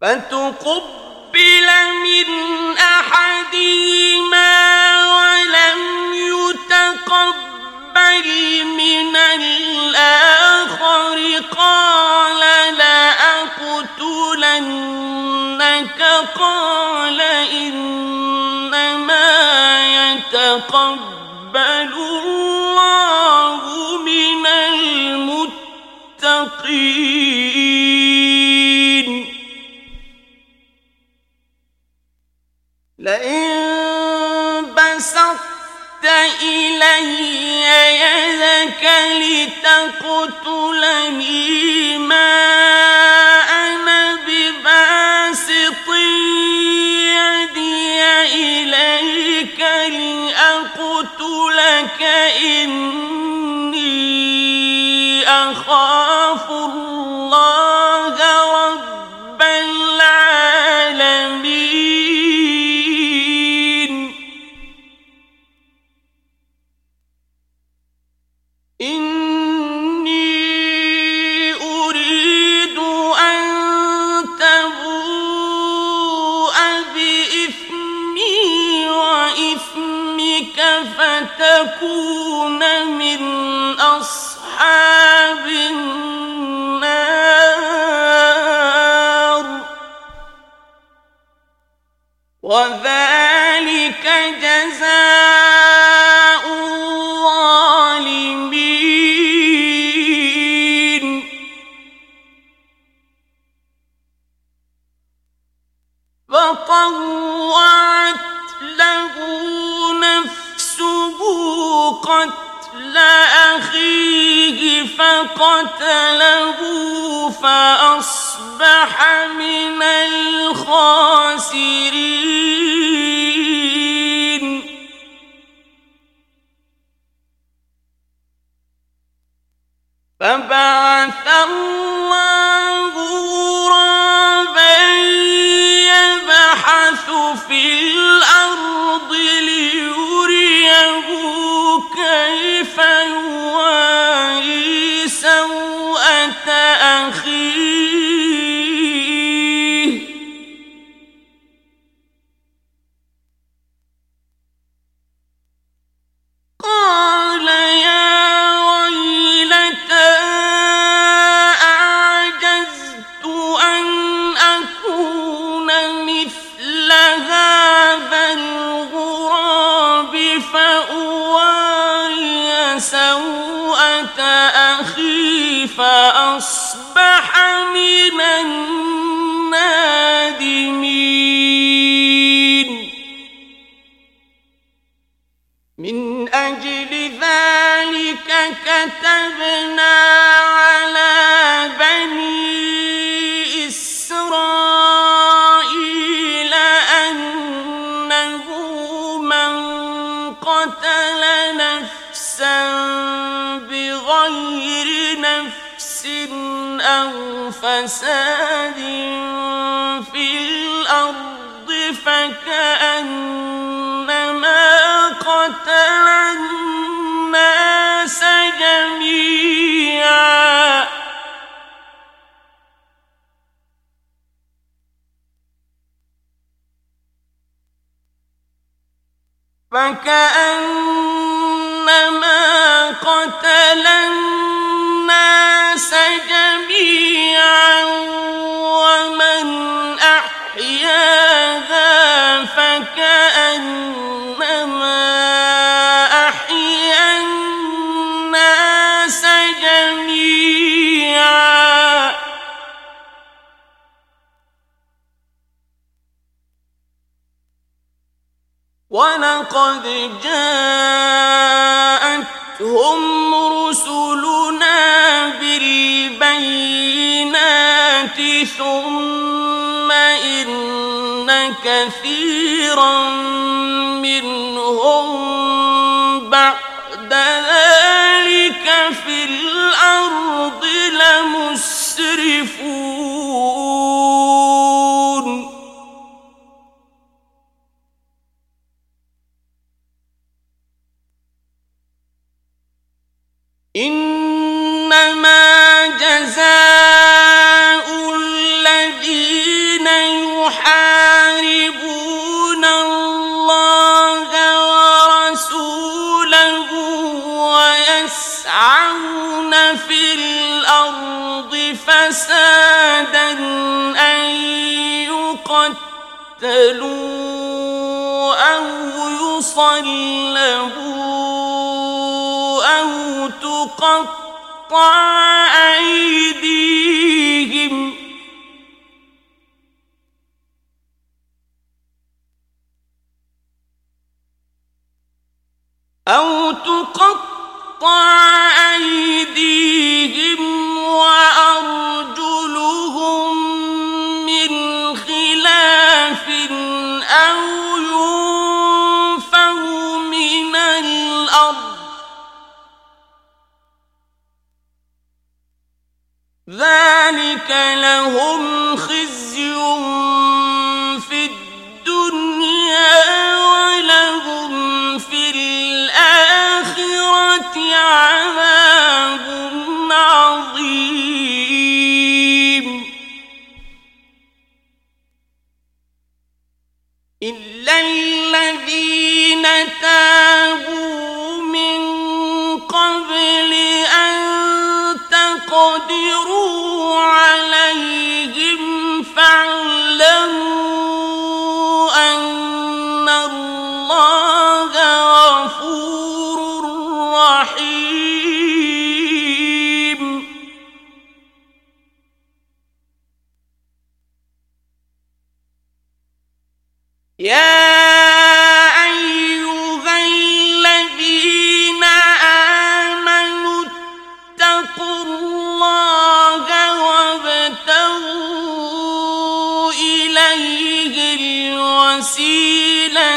فتقبل من أحدهما ولم يتقبل من الآخر قال لأقتلنك قال إن إلي يدك لتقتلني ما أنا بباسط يدي إليك لأقتلك. إني أخاف الله تكون من أصحاب النار. وذلك جزاء فقتله فأصبح من الخاسرين النادمين. من أجل ذلك كتبنا فكأنما قتل الناس جميعا فكأنما وَلَقَدْ جَاءَتْهُمْ رُسُلُنَا بِالْبَيِّنَاتِ ثُمَّ إِنَّ كَثِيرًا فسادا أن يقتلوا أو يصلبوا أو تقطع أيديهم. أو تقطع أيديهم أرض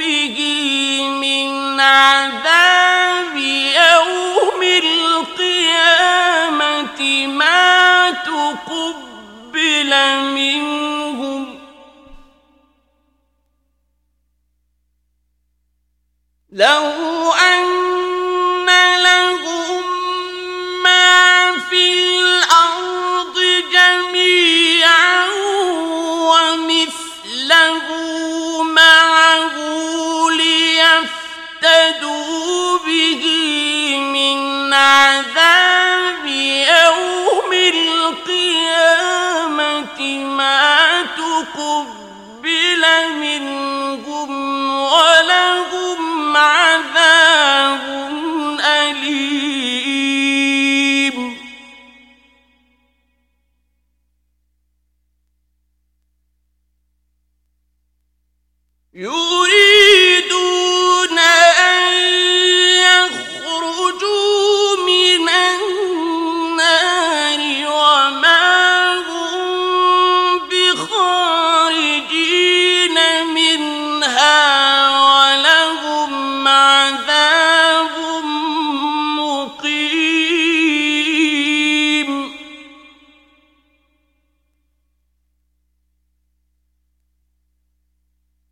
به من عذاب يوم القيامة ما تقبل منهم. لو أن تقبل من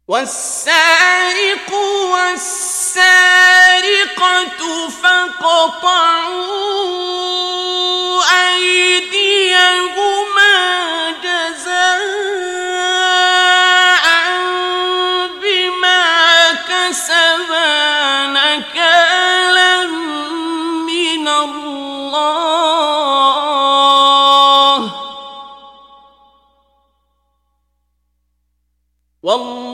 والسارق والسارقة فقطعوا أيديهما جزاء بما كسبا نكالا من الله. والله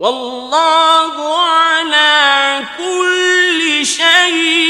والله على كل شيء